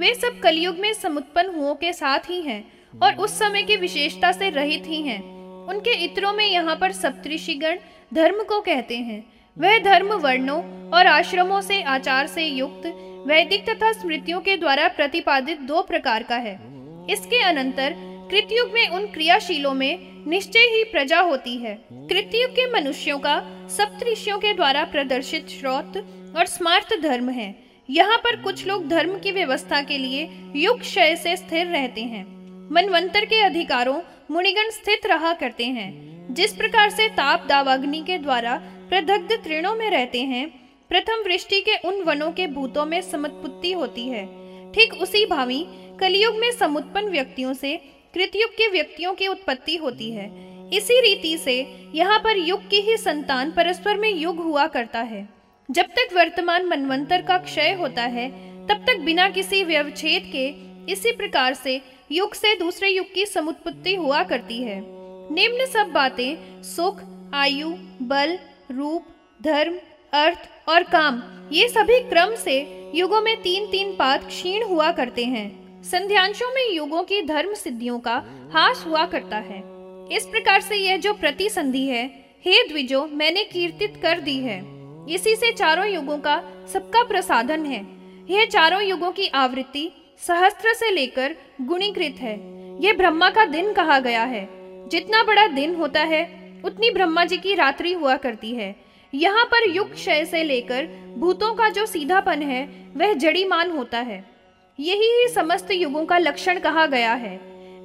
वे सब कलयुग में समुत्पन्न हुओं के साथ ही हैं और उस समय की विशेषता से रहित ही हैं। उनके इत्रों में यहाँ पर सप्तऋषिगण धर्म को कहते हैं। वह धर्म वर्णों और आश्रमों से आचार से युक्त, वैदिक तथा स्मृतियों के द्वारा प्रतिपादित दो प्रकार का है। इसके अनंतर कृतयुग में उन क्रियाशीलों में निश्चय ही प्रजा होती है। कृतयुग के मनुष्यों का सप्तऋषियों के द्वारा प्रदर्शित श्रोत और स्मार्त धर्म है। यहाँ पर कुछ लोग धर्म की व्यवस्था के लिए युग क्षय से स्थिर रहते हैं। मनवंतर के अधिकारों, मुनिगण स्थित रहा करते हैं। जिस प्रकार से ताप दावाग्नि के द्वारा प्रदग्ध तृणों में रहते हैं, प्रथम वृष्टि के उन वनों के भूतों में समुत्पत्ति होती है। ठीक उसी भावी, कलयुग में समुत्पन्न व्यक्तियों से कृतयुग के व्यक्तियों की उत्पत्ति होती है। इसी रीति से यहाँ पर युग की ही संतान परस्पर में युग हुआ करता है। जब तक वर्तमान मनवंतर का क्षय होता है, तब तक बिना किसी व्यवच्छेद के इसी प्रकार से युग से दूसरे युग की समुत्पत्ति हुआ करती है। निम्न सब बातें सुख, आयु, बल, रूप, धर्म, अर्थ और काम, ये सभी क्रम से युगों में तीन तीन पात क्षीण हुआ करते हैं। संध्यांशों में युगों की धर्म सिद्धियों का हास हुआ करता है। इस प्रकार से यह जो प्रतिसंधि है, हे द्विजो, मैंने कीर्तित कर दी है। इसी से चारों युगों का सबका प्रसाधन है। यह चारों युगों की आवृत्ति सहस्त्र से लेकर गुणीकृत है। यह ब्रह्मा का दिन कहा गया है। जितना बड़ा दिन होता है, उतनी ब्रह्मा जी की रात्रि हुआ करती है। यहाँ पर युग क्षय से लेकर भूतों का जो सीधापन है, वह जड़ीमान होता है। यही ही समस्त युगों का लक्षण कहा गया है।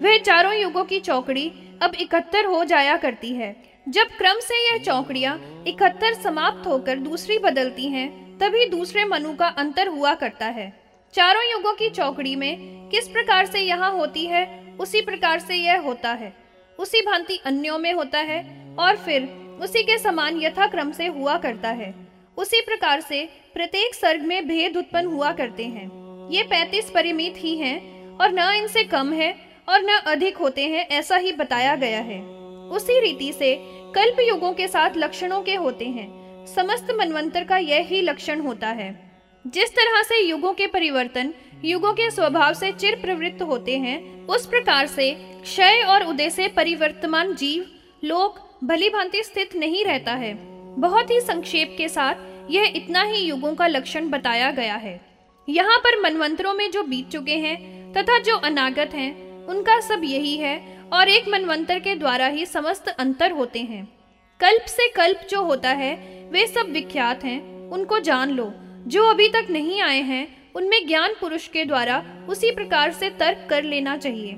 वह चारों युगों की चौकड़ी अब इकहत्तर हो जाया करती है। जब क्रम से यह चौकड़ियाँ इकहत्तर समाप्त होकर दूसरी बदलती हैं, तभी दूसरे मनु का अंतर हुआ करता है। चारों युगों की चौकड़ी में किस प्रकार से यहाँ होती है, उसी प्रकार से यह होता है। उसी भांति अन्यों में होता है और फिर उसी के समान यथाक्रम से हुआ करता है। उसी प्रकार से प्रत्येक सर्ग में भेद उत्पन्न हुआ करते हैं। ये पैतीस परिमित ही हैं और न इनसे कम है और न अधिक होते हैं, ऐसा ही बताया गया है। उसी रीति से कल्प युगों के साथ लक्षणों के होते हैं। समस्त मनवंतर का यह ही लक्षण होता है। जिस तरह से युगों के परिवर्तन, युगों के स्वभाव से चिर प्रवृत्त होते हैं, उस प्रकार से क्षय और उदय से परिवर्तमान जीव, लोक भली भांति स्थित नहीं रहता है। बहुत ही संक्षेप के साथ यह इतना ही युगों का लक्षण बताया गया है। यहाँ पर मनवंतरों में जो बीत चुके हैं तथा जो अनागत हैं, उनका सब यही है और एक मनवंतर के द्वारा ही समस्त अंतर होते हैं। कल्प से कल्प जो होता है, वे सब विख्यात हैं। उनको जान लो। जो अभी तक नहीं आए हैं, उनमें ज्ञान पुरुष के द्वारा उसी प्रकार से तर्क कर लेना चाहिए।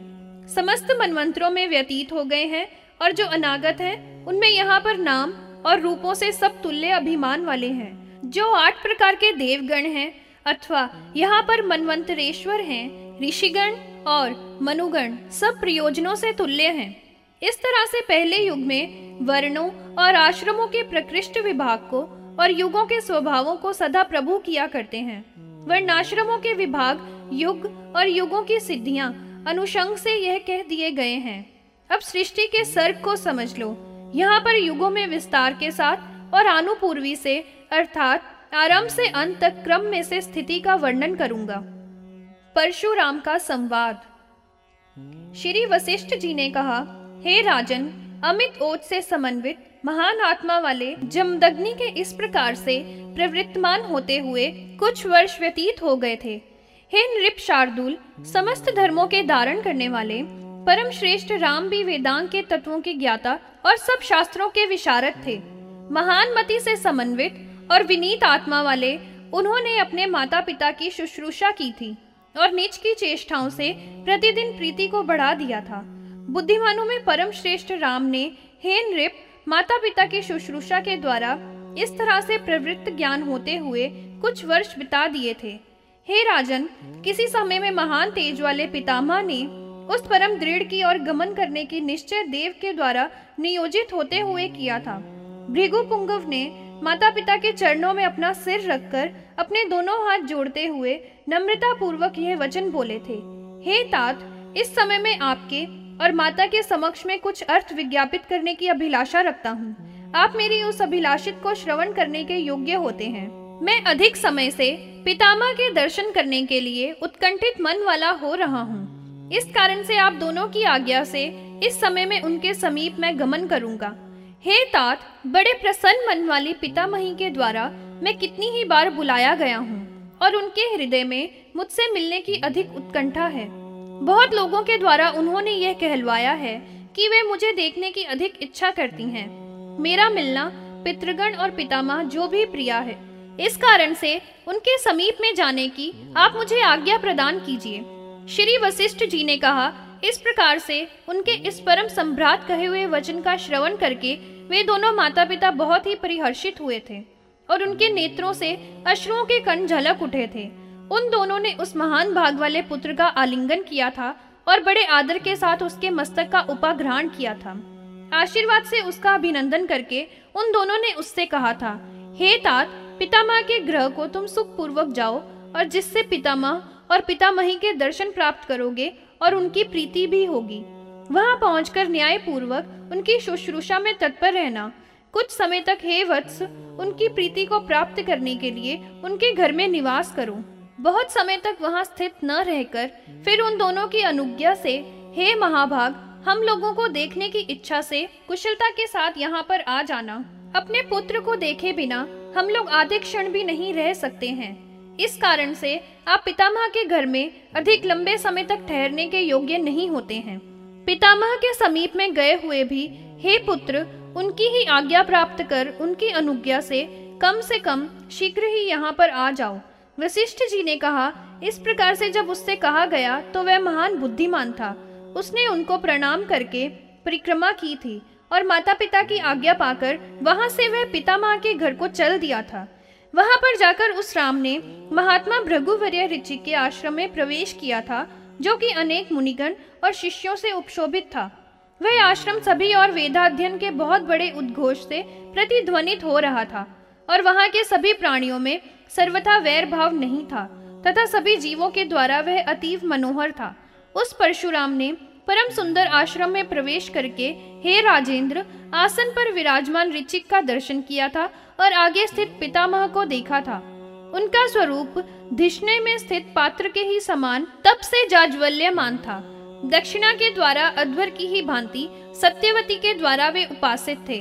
समस्त मनवंतरों में व्यतीत हो गए हैं और जो अनागत हैं, उनमें यहाँ पर नाम और रूपों से सब तुल्य अभिमान वाले हैं। जो आठ प्रकार के देवगण हैं, अथवा यहाँ पर मनवंतरेश्वर हैं, ऋषिगण और मनुगण सब प्रयोजनों से तुल्य हैं। इस तरह से पहले युग में वर्णों और आश्रमों के प्रकृष्ट विभाग को और युगों के स्वभावों को सदा प्रभु किया करते हैं। वर्णाश्रमों के विभाग युग और युगों की सिद्धियाँ अनुशंग से यह कह दिए गए हैं। अब सृष्टि के सर्ग को समझ लो। यहाँ पर युगों में विस्तार के साथ और अनुपूर्वी से, अर्थात आरंभ से अंत तक क्रम में से स्थिति का वर्णन करूँगा। परशुराम का संवाद। श्री वशिष्ठ जी ने कहा, हे राजन, अमित ओज से समन्वित, महान आत्मा वाले जमदग्नि के इस प्रकार से प्रवृत्तमान होते हुए कुछ वर्ष व्यतीत हो गए थे। हे नृप शार्दुल, समस्त धर्मों के धारण करने वाले, परम श्रेष्ठ राम भी वेदांत के तत्वों के ज्ञाता और सब शास्त्रों के विशारद थे। महान मति से समन्वित और विनीत आत्मा वाले, उन्होंने अपने माता पिता की शुश्रूषा की थी। और नीच की चेष्टाओं से प्रतिदिन प्रीति को बढ़ा दिया था। बुद्धिमानों में परम श्रेष्ठ राम ने हे नृप माता पिता की शुश्रूषा के द्वारा इस तरह से प्रवृत्त ज्ञान होते हुए कुछ वर्ष बिता दिए थे। हे राजन, किसी समय में महान तेज वाले पितामह ने उस परम दृढ़ की और गमन करने की निश्चय देव के द्वारा नियोजित होते हुए किया था। भृगु पुंगव ने माता पिता के चरणों में अपना सिर रखकर अपने दोनों हाथ जोड़ते हुए नम्रता पूर्वक यह वचन बोले थे, हे तात, इस समय में आपके और माता के समक्ष में कुछ अर्थ विज्ञापित करने की अभिलाषा रखता हूँ। आप मेरी उस अभिलाषित को श्रवण करने के योग्य होते हैं। मैं अधिक समय से पितामह के दर्शन करने के लिए उत्कंठित मन वाला हो रहा हूँ। इस कारण से आप दोनों की आज्ञा से इस समय में उनके समीप मैं गमन करूँगा। हे तात, बड़े प्रसन्न मन वाली पितामही के द्वारा मैं कितनी ही बार बुलाया गया हूँ। और उनके हृदय में मुझसे मिलने की अधिक उत्कंठा है। बहुत लोगों के द्वारा उन्होंने यह कहलवाया है कि वे मुझे देखने की अधिक इच्छा करती हैं। मेरा मिलना पितृगण और पितामह जो भी प्रिया है। इस कारण से उनके समीप में जाने की आप मुझे आज्ञा प्रदान कीजिए। श्री वशिष्ठ जी ने कहा, इस प्रकार से उनके इस परम संभ्रात कहे हुए वचन का श्रवण करके वे दोनों माता पिता बहुत ही परिहर्षित हुए थे। और उनके नेत्रों से अश्रुओं के कण झलक उठे थे। उन दोनों ने उस महान भाग वाले पुत्र का आलिंगन किया था और बड़े आदर के साथ उसके मस्तक का उपाग्रहण किया था। आशीर्वाद से उसका अभिनंदन करके उन दोनों ने उससे कहा था, हे तात, पितामह के ग्रह को तुम सुख पूर्वक जाओ और जिससे पितामह और पितामही के दर्शन प्राप्त करोगे और उनकी प्रीति भी होगी। वहाँ पहुंचकर न्याय पूर्वक उनकी शुश्रूषा में तत्पर रहना कुछ समय तक हे वत्स, उनकी प्रीति को प्राप्त करने के लिए उनके घर में निवास करो। बहुत समय तक वहाँ स्थित न रहकर फिर उन दोनों की अनुज्ञा से, हे महाभाग, हम लोगों को देखने की इच्छा से कुशलता के साथ यहाँ पर आ जाना। अपने पुत्र को देखे बिना हम लोग आधे क्षण भी नहीं रह सकते हैं। इस कारण से आप पितामह के घर में अधिक लंबे समय तक ठहरने के योग्य नहीं होते हैं। पितामह के समीप में गए हुए भी हे पुत्र, उनकी ही आज्ञा प्राप्त कर, उनकी अनुज्ञा से कम से कम शीघ्र ही यहाँ पर आ जाओ। वशिष्ठ जी ने कहा, इस प्रकार से जब उससे कहा गया तो वह महान बुद्धिमान था। उसने उनको प्रणाम करके परिक्रमा की थी और माता पिता की आज्ञा पाकर वहाँ से वह पिता माँ के घर को चल दिया था। वहाँ पर जाकर उस राम ने महात्मा भृगुवर्य ऋचि के आश्रम में प्रवेश किया था, जो कि अनेक मुनिगण और शिष्यों से उपशोभित था। वह आश्रम सभी और वेदाध्ययन के बहुत बड़े उद्घोष से प्रतिध्वनित हो रहा था, और वहाँ के सभी प्राणियों में सर्वथा वैर भाव नहीं था, तथा सभी जीवों के द्वारा वह अतीव मनोहर था। उस परशुराम ने परम सुंदर आश्रम में प्रवेश करके हे राजेंद्र, आसन पर विराजमान ऋचिक का दर्शन किया था और आगे स्थित पितामह को देखा था। उनका स्वरूप धिष्णे में स्थित पात्र के ही समान तप से जाज्वल्यमान था। दक्षिणा के द्वारा अध्वर की ही भांति सत्यवती के द्वारा वे उपासित थे।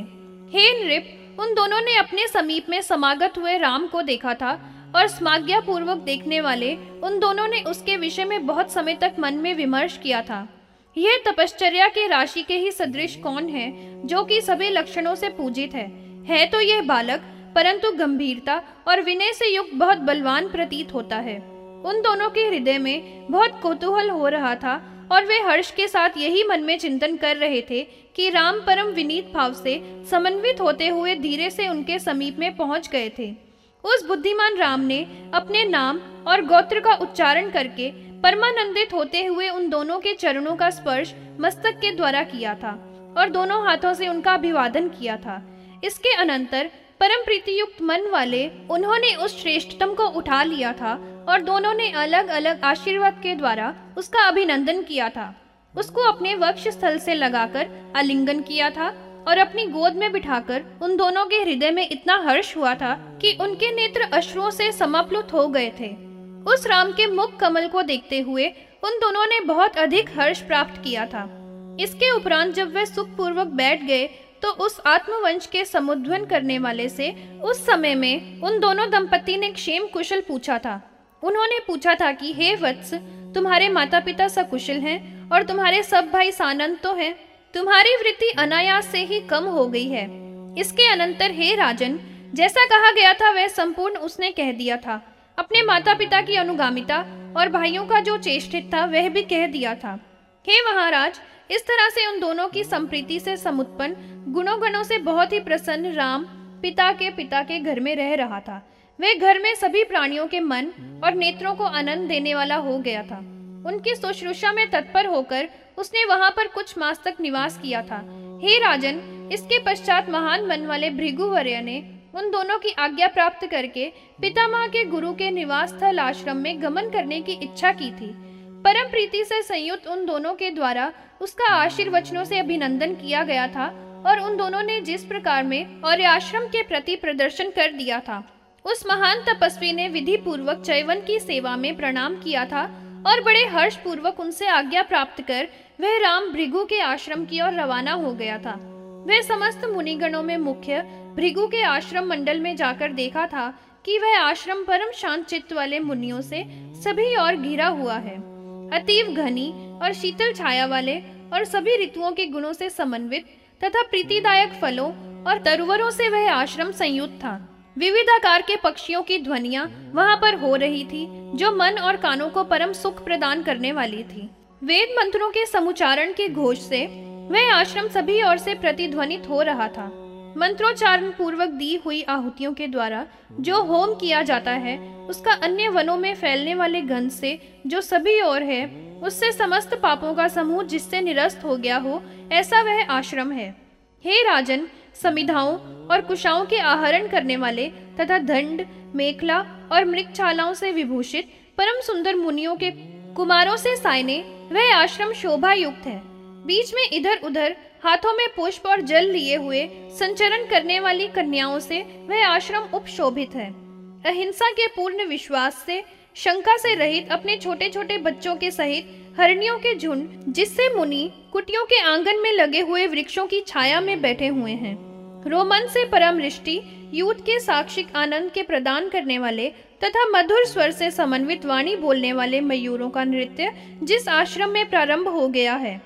हे नृप, उन दोनों ने अपने समीप में समागत हुए राम को देखा था और स्माज्ञा पूर्वक देखने वाले उन दोनों ने उसके विषय में बहुत समय तक मन में विमर्श किया था। यह तपश्चर्या के राशि के ही सदृश कौन है, जो कि सभी लक्षणों से पूजित है? है तो यह बालक, परंतु गंभीरता और विनय से युक्त बहुत बलवान प्रतीत होता है। उन दोनों के हृदय में बहुत कौतूहल हो रहा था और वे हर्ष के साथ यही मन में चिंतन कर रहे थे कि राम परम विनीत भाव से समन्वित होते हुए धीरे से उनके समीप में पहुँच गए थे। उस बुद्धिमान राम ने अपने नाम और गोत्र का उच्चारण करके परमानंदित होते हुए उन दोनों के चरणों का स्पर्श मस्तक के द्वारा किया था और दोनों हाथों से उनका अभिवादन किया था। इसके अनंतर परम प्रीति युक्त मन वाले उन्होंने उस श्रेष्ठतम को उठा लिया था और दोनों ने अलग अलग आशीर्वाद के द्वारा उसका अभिनंदन किया था। उसको अपने वक्ष स्थल से लगाकर आलिंगन किया था और अपनी गोद में बिठाकर उन दोनों के हृदय में इतना हर्ष हुआ था कि उनके नेत्र अश्रुओं से समाप्लुत हो गए थे। उस राम के मुख कमल को देखते हुए उन दोनों ने बहुत अधिक हर्ष प्राप्त किया था। इसके उपरांत जब वे सुख पूर्वक बैठ गए तो उस आत्मवंश के समुद्वन करने वाले से उस समय में उन दोनों दंपति ने क्षेम कुशल पूछा था उन्होंने पूछा था कि, हे वत्स, तुम्हारे माता पिता सकुशल हैं और तुम्हारे सब भाई सानंद तो हैं। तुम्हारी वृत्ति अनायास से ही कम हो गई है। इसके अनंतर हे राजन, जैसा कहा गया था वह संपूर्ण उसने कह दिया था। अपने माता पिता की अनुगामिता और भाइयों का जो चेष्टित था, वह भी कह दिया था। हे महाराज, इस तरह से उन दोनों की संप्रीति से समुत्पन्न गुणों गणों से बहुत ही प्रसन्न राम पिता के पिता के घर में रह रहा था। वे घर में सभी प्राणियों के मन और नेत्रों को आनंद देने वाला हो गया था। उनकी शुश्रूषा में तत्पर होकर उसने वहाँ पर कुछ मास तक निवास किया था। हे राजन, इसके पश्चात महान मन वाले भृगुवर्य ने उन दोनों की आज्ञा प्राप्त करके पितामह के गुरु के निवास स्थल आश्रम में गमन करने की इच्छा की थी। परम प्रीति से संयुक्त उन दोनों के द्वारा उसका आशीर्वचनों से अभिनंदन किया गया था और उन दोनों ने जिस प्रकार में और आश्रम के प्रति प्रदर्शन कर दिया था। उस महान तपस्वी ने विधि पूर्वक चैवन की सेवा में प्रणाम किया था और बड़े हर्ष पूर्वक उनसे आज्ञा प्राप्त कर वह राम भृगु के आश्रम की ओर रवाना हो गया था। वह समस्त मुनिगणों में मुख्य भृगु के आश्रम मंडल में जाकर देखा था कि वह आश्रम परम शांत चित्त वाले मुनियों से सभी और घिरा हुआ है। अतीव घनी और शीतल छाया वाले और सभी ऋतुओं के गुणों से समन्वित तथा प्रीतिदायक फलों और तरुवरों से वह आश्रम संयुक्त था। विविध आकार के पक्षियों की ध्वनिया वहाँ पर हो रही थी, जो मन और कानों को परम सुख प्रदान करने वाली थी। वेद मंत्रों के समुचारण के घोष से वह आश्रम सभी ओर से प्रतिध्वनित हो रहा था। मंत्रोच्चारण पूर्वक दी हुई आहुतियों के द्वारा जो होम किया जाता है, उसका अन्य वनों में फैलने वाले गंध से जो सभी ओर है, उससे समस्त पापों का समूह जिससे निरस्त हो गया हो, ऐसा वह आश्रम है। हे राजन समिधाओं और कुशाओं के आहरण करने वाले तथा दंड, मेखला और मृगछालाओं से विभूषित परम सुंदर मुनियों के कुमारों से सायने वह आश्रम शोभा युक्त है। बीच में इधर उधर हाथों में पुष्प और जल लिए हुए संचरण करने वाली कन्याओं से वह आश्रम उपशोभित है। अहिंसा के पूर्ण विश्वास से, शंका से रहित अपने छोटे छोटे बच्चों के सहित हरणियों के झुंड, जिससे मुनि कुटियों के आँगन में लगे हुए वृक्षों की छाया में बैठे हुए हैं। रोमन से परम रिष्टि युद्ध के साक्षिक आनंद के प्रदान करने वाले तथा मधुर स्वर से समन्वित वाणी बोलने वाले मयूरों का नृत्य जिस आश्रम में प्रारंभ हो गया है।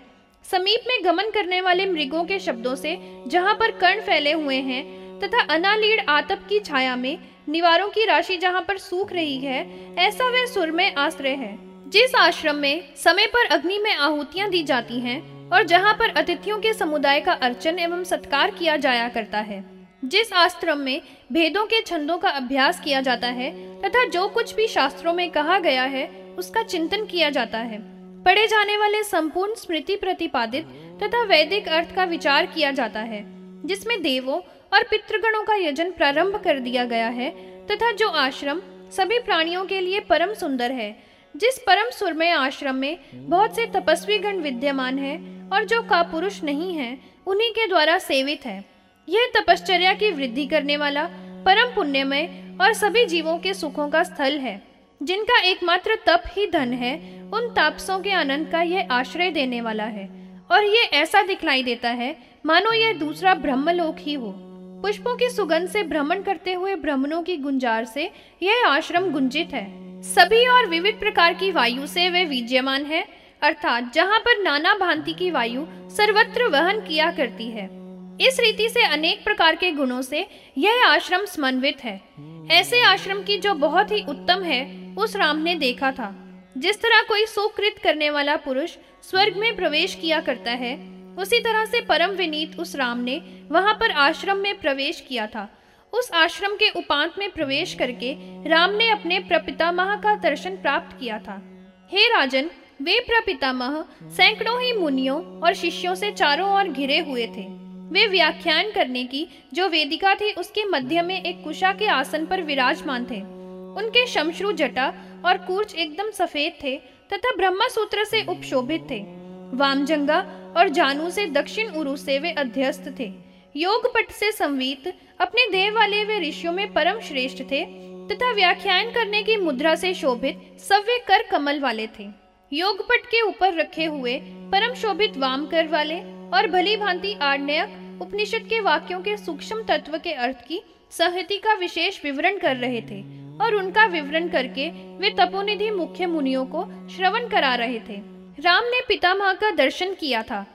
समीप में गमन करने वाले मृगों के शब्दों से जहाँ पर कर्ण फैले हुए हैं तथा अनालीड़ आतप की छाया में निवारों की राशि जहाँ पर सूख रही है, ऐसा वह सुर में आश्रय है। जिस आश्रम में समय पर अग्नि में आहुतियाँ दी जाती हैं और जहाँ पर अतिथियों के समुदाय का अर्चन एवं सत्कार किया जाया करता है। जिस आश्रम में भेदों के छंदों का अभ्यास किया जाता है तथा जो कुछ भी शास्त्रों में कहा गया है, उसका चिंतन किया जाता है। पढ़े जाने वाले संपूर्ण स्मृति प्रतिपादित तथा वैदिक अर्थ का विचार किया जाता है, जिसमें देवों और पितृगणों का यजन प्रारंभ कर दिया गया है तथा जो आश्रम सभी प्राणियों के लिए परम सुंदर है जिस परम सुरमय आश्रम में बहुत से तपस्वी गण विद्यमान है और जो का पुरुष नहीं है, उन्हीं के द्वारा सेवित है। यह तपश्चर्या की वृद्धि करने वाला परम पुण्यमय और सभी जीवों के सुखों का स्थल है, जिनका एकमात्र तप ही धन है, उन तापसों के आनंद का यह आश्रय देने वाला है। और ये ऐसा दिखलाई देता है, मानो यह दूसरा ब्रह्मलोक ही हो। पुष्पों की सुगंध से भ्रमण करते हुए ब्रह्मणों की गुंजार से यह आश्रम गुंजित है। सभी और विविध प्रकार की वायु से वे विद्यमान है, अर्थात जहाँ पर नाना भांति की वायु सर्वत्र वहन किया करती है। इस रीति से अनेक प्रकार के गुणों से यह आश्रम समन्वित है। ऐसे आश्रम की जो बहुत ही उत्तम है, उस राम ने देखा था। जिस तरह कोई सुकृत करने वाला पुरुष स्वर्ग में प्रवेश किया करता है, उसी तरह से परम विनीत उस राम ने वहाँ पर आश्रम में प्रवेश किया था। उस आश्रम के उपांत में प्रवेश करके राम ने अपने प्रपितामह का दर्शन प्राप्त किया था। हे राजन, वे प्रपितामह सैकड़ों ही मुनियों और शिष्यों से चारों ओर घिरे हुए थे। वे व्याख्यान करने की जो वेदिका थी उसके मध्य में एक कुशा के आसन पर विराजमान थे। उनके शमश्रु जटा और कूर्च एकदम सफ़ेद थे तथा ब्रह्मा सूत्र से उपशोभित थे। वामजंगा और जानू से दक्षिण उरु से वे अध्यस्त थे। योग पट से संवीत अपने देव वाले वे ऋषियों में परम श्रेष्ठ थे, तथा व्याख्यान करने की मुद्रा से शोभित सव्य कर कमल वाले थे। योग पट के ऊपर रखे हुए परम शोभित वाम कर वाले और भली भांति आर्णयक उपनिषद के वाक्यों के सूक्ष्म तत्व के अर्थ की सहति का विशेष विवरण कर रहे थे और उनका विवरण करके वे तपोनिधि मुख्य मुनियों को श्रवण करा रहे थे। राम ने पितामह का दर्शन किया था।